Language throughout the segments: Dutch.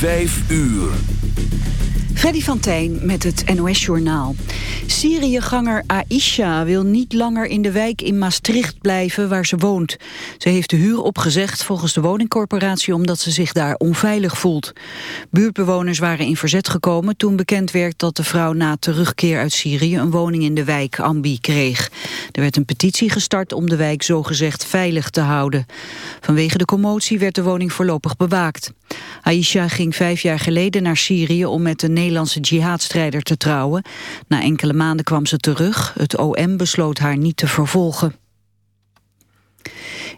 Vijf uur. Freddy van Tijn met het NOS-journaal. Syriëganger Aisha wil niet langer in de wijk in Maastricht blijven waar ze woont. Ze heeft de huur opgezegd volgens de woningcorporatie omdat ze zich daar onveilig voelt. Buurtbewoners waren in verzet gekomen toen bekend werd dat de vrouw na terugkeer uit Syrië een woning in de wijk Ambi kreeg. Er werd een petitie gestart om de wijk zogezegd veilig te houden. Vanwege de commotie werd de woning voorlopig bewaakt. Aisha ging vijf jaar geleden naar Syrië om met een Nederlandse jihadstrijder te trouwen. Na enkele maanden kwam ze terug. Het OM besloot haar niet te vervolgen.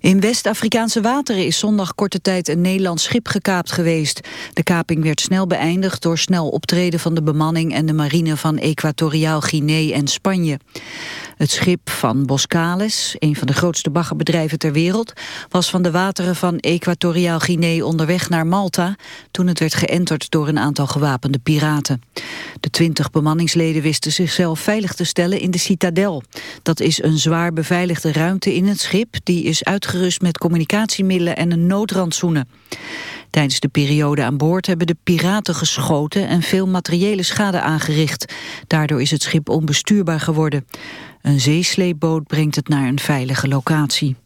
In West-Afrikaanse wateren is zondag korte tijd een Nederlands schip gekaapt geweest. De kaping werd snel beëindigd door snel optreden van de bemanning en de marine van Equatoriaal Guinea en Spanje. Het schip van Boscales, een van de grootste baggerbedrijven ter wereld, was van de wateren van Equatoriaal Guinea onderweg naar Malta toen het werd geënterd door een aantal gewapende piraten. De twintig bemanningsleden wisten zichzelf veilig te stellen in de Citadel. Dat is een zwaar beveiligde ruimte in het schip is uitgerust met communicatiemiddelen en een noodrandsoenen. Tijdens de periode aan boord hebben de piraten geschoten en veel materiële schade aangericht. Daardoor is het schip onbestuurbaar geworden. Een zeesleepboot brengt het naar een veilige locatie.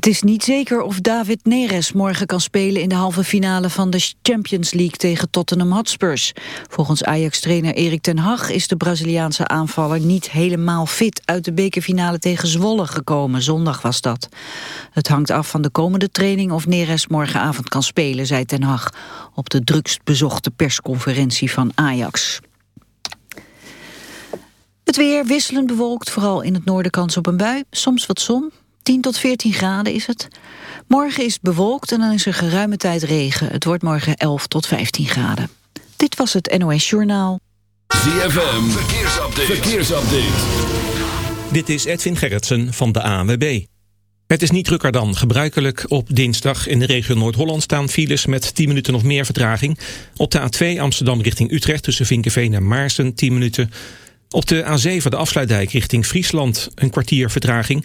Het is niet zeker of David Neres morgen kan spelen in de halve finale van de Champions League tegen Tottenham Hotspurs. Volgens Ajax-trainer Erik ten Hag is de Braziliaanse aanvaller niet helemaal fit uit de bekerfinale tegen Zwolle gekomen. Zondag was dat. Het hangt af van de komende training of Neres morgenavond kan spelen, zei ten Hag op de drukst bezochte persconferentie van Ajax. Het weer wisselend bewolkt, vooral in het noorden kans op een bui. Soms wat zon, 10 tot 14 graden is het. Morgen is het bewolkt en dan is er geruime tijd regen. Het wordt morgen 11 tot 15 graden. Dit was het NOS Journaal. ZFM, verkeersupdate. verkeersupdate. Dit is Edwin Gerritsen van de ANWB. Het is niet drukker dan gebruikelijk. Op dinsdag in de regio Noord-Holland staan files met 10 minuten of meer vertraging. Op de A2 Amsterdam richting Utrecht tussen Vinkenveen en Maarsen 10 minuten. Op de A7 de afsluitdijk richting Friesland een kwartier vertraging.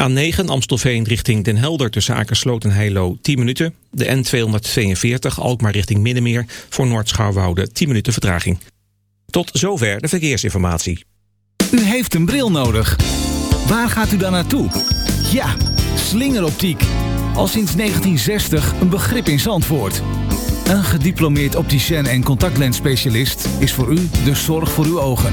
A9 Amstelveen richting Den Helder tussen Akersloot en Heilo 10 minuten. De N242 Alkmaar richting Middenmeer voor Noord-Schouwwoude 10 minuten vertraging. Tot zover de verkeersinformatie. U heeft een bril nodig. Waar gaat u dan naartoe? Ja, slingeroptiek. Al sinds 1960 een begrip in Zandvoort. Een gediplomeerd opticien en contactlensspecialist is voor u de zorg voor uw ogen.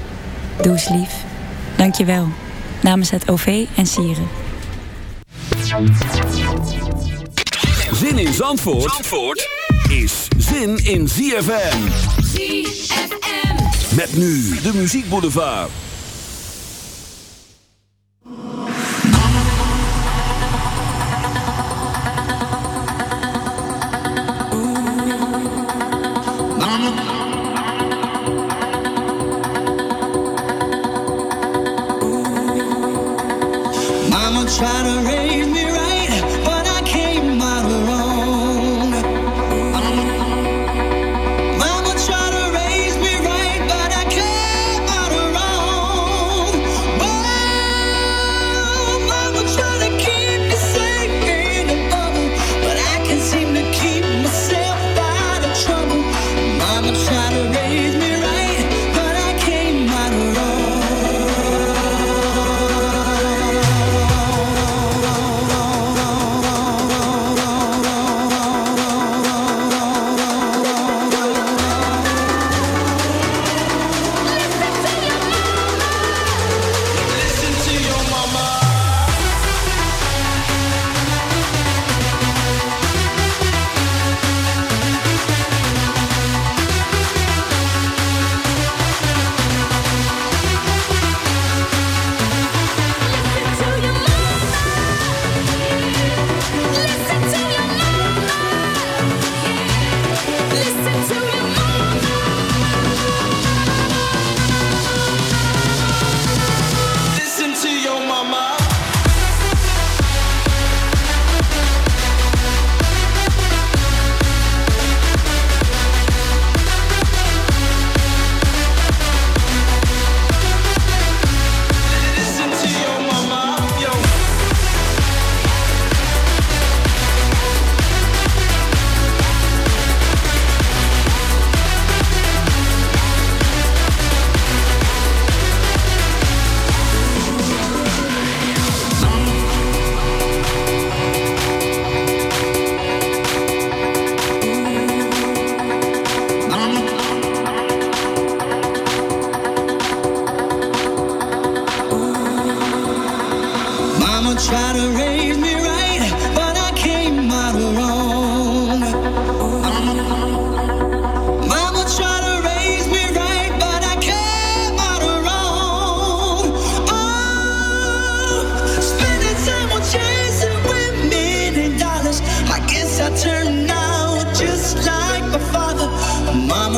Doe eens lief. Dank je wel. Namens het OV en Sieren. Zin in Zandvoort, Zandvoort is zin in ZFM. ZFM. Met nu de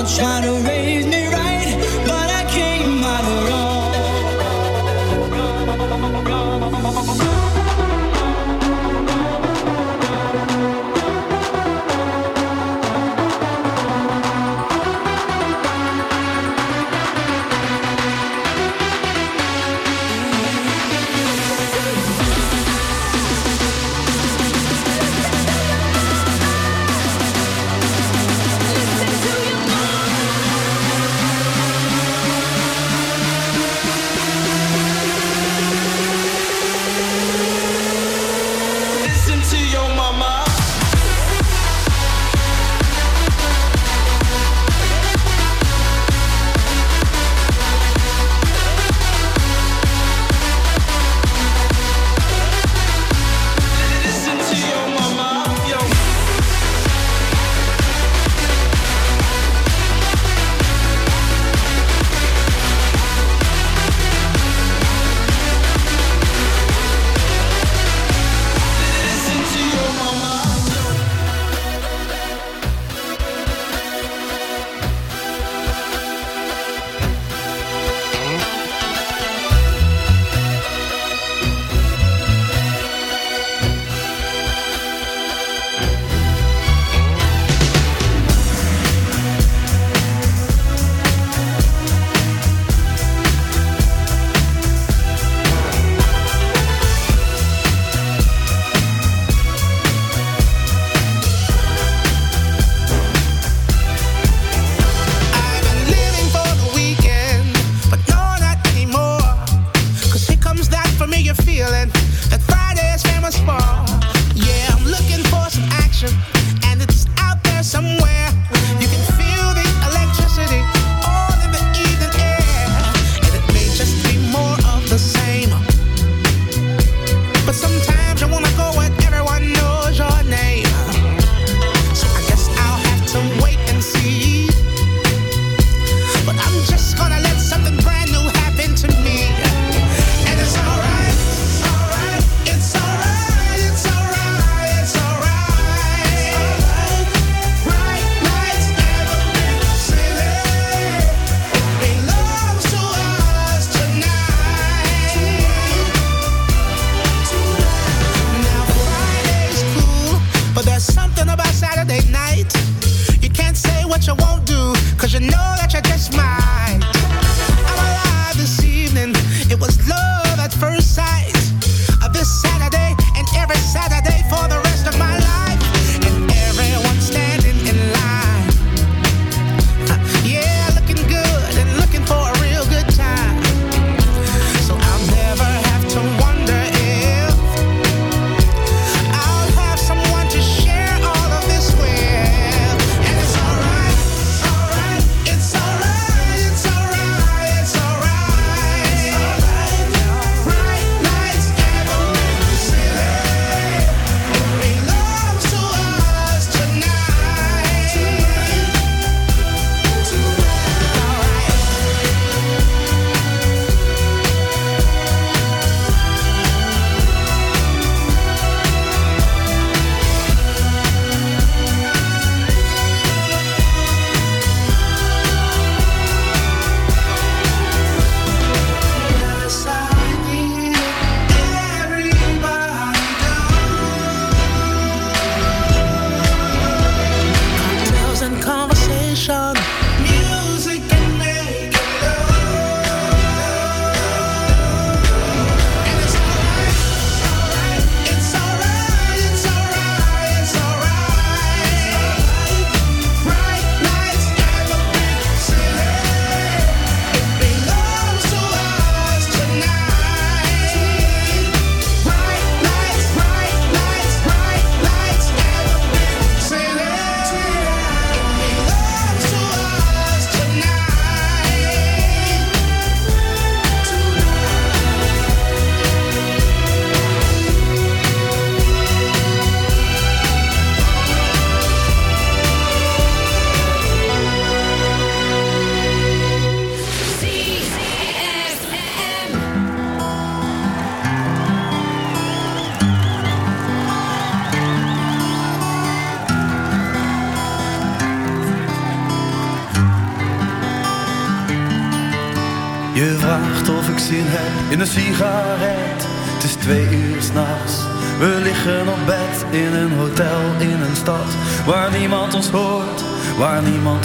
don't try to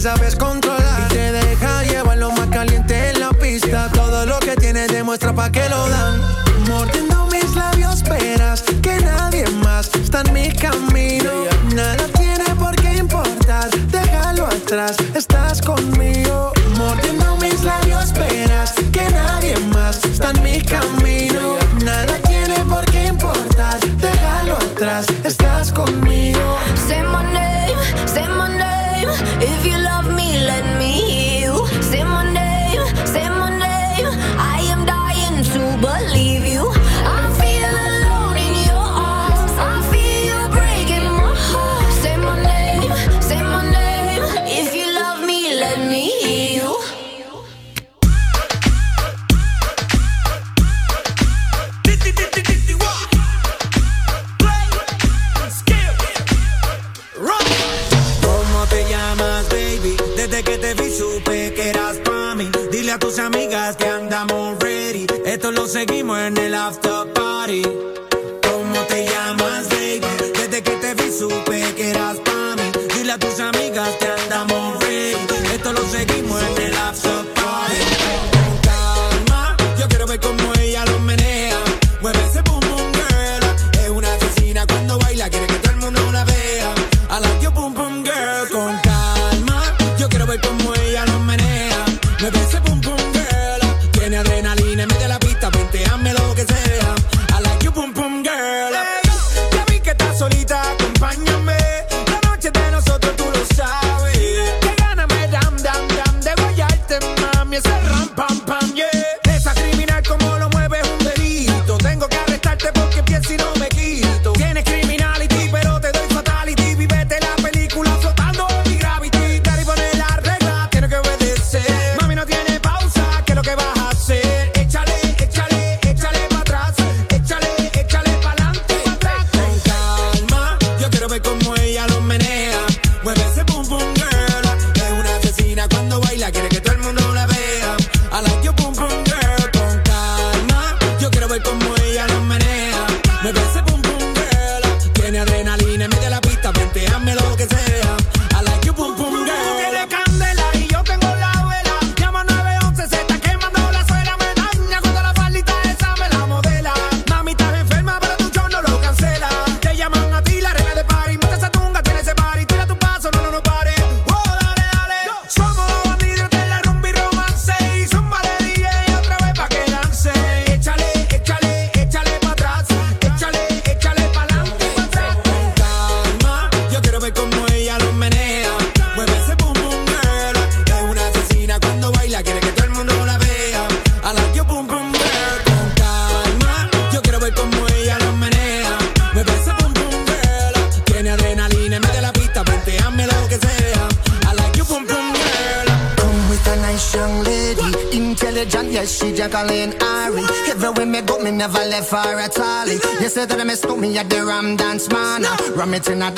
sabes controlar y te deja llevar lo más caliente en la pista. Todo lo que tienes demuestra pa' que lo dan. Mordiendo mis labios, esperas que nadie más está en mi camino. Nada tiene por qué importar, déjalo atrás. vomit in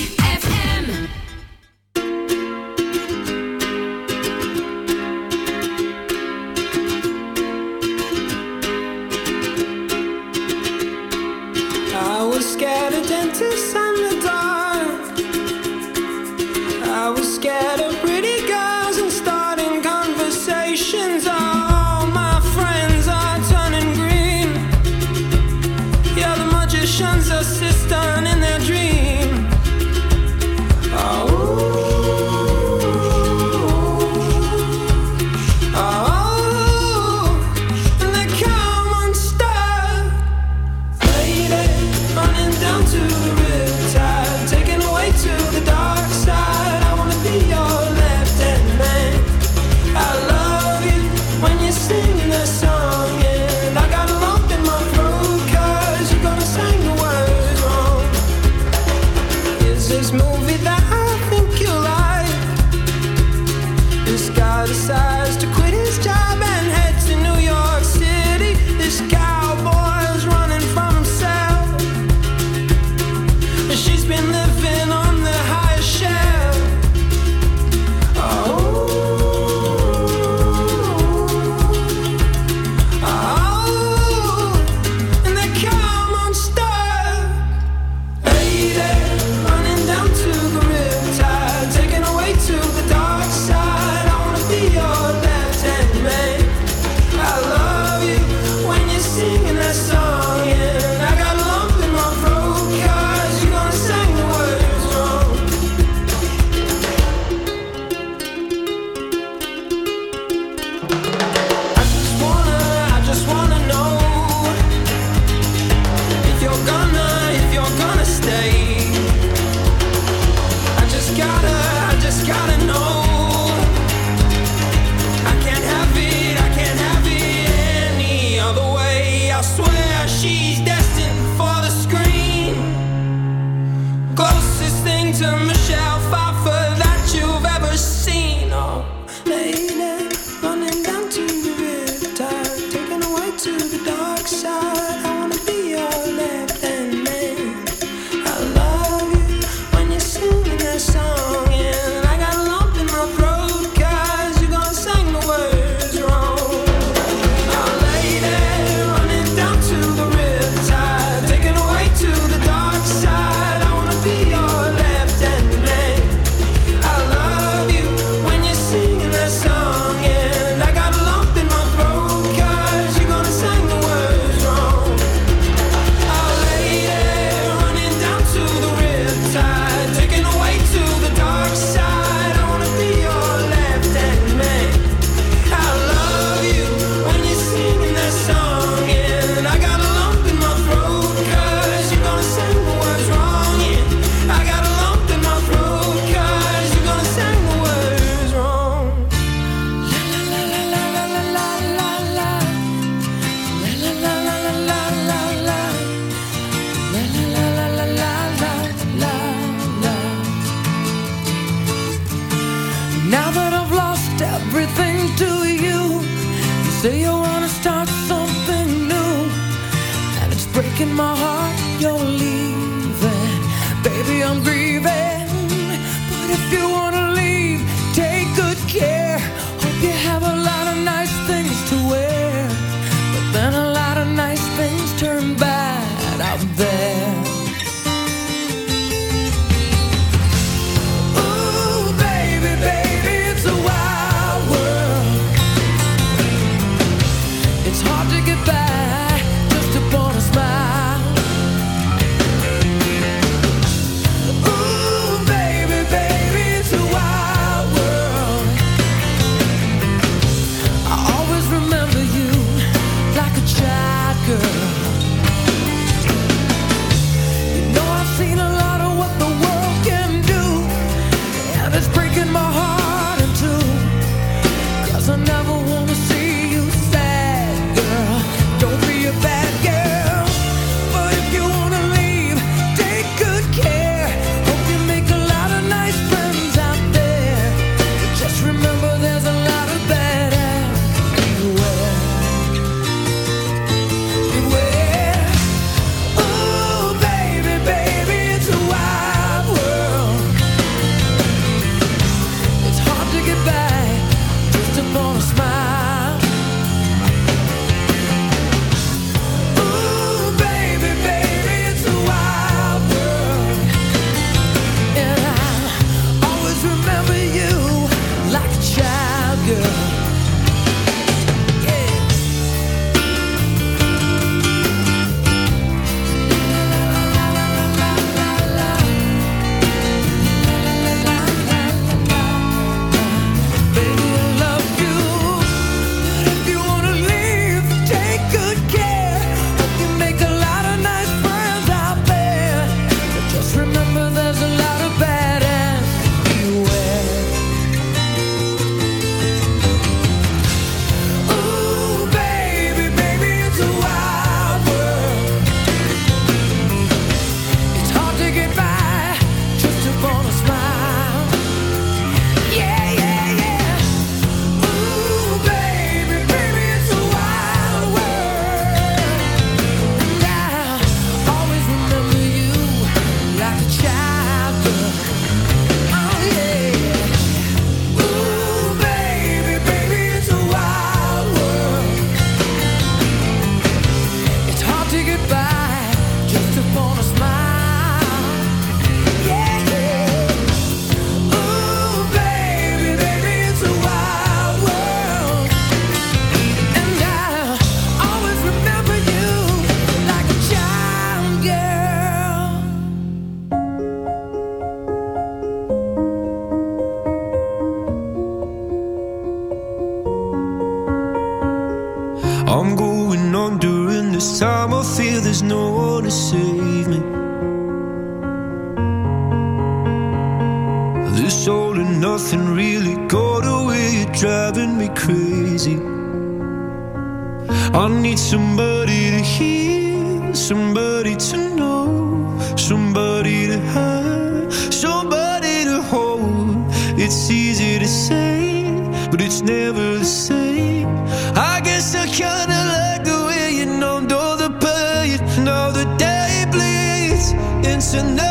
was never the same. I guess I kinda like the way you numbed all the pain. Now the day bleeds into night.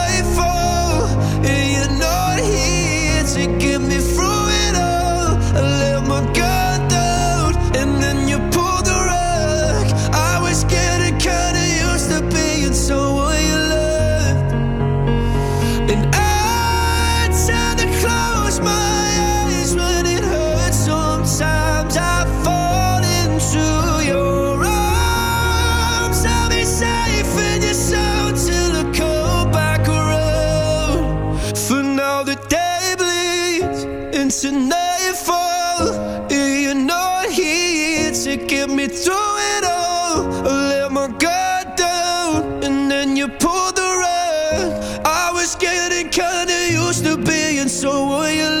my guard down, and then you pulled the rug. I was getting kinda used to being so what you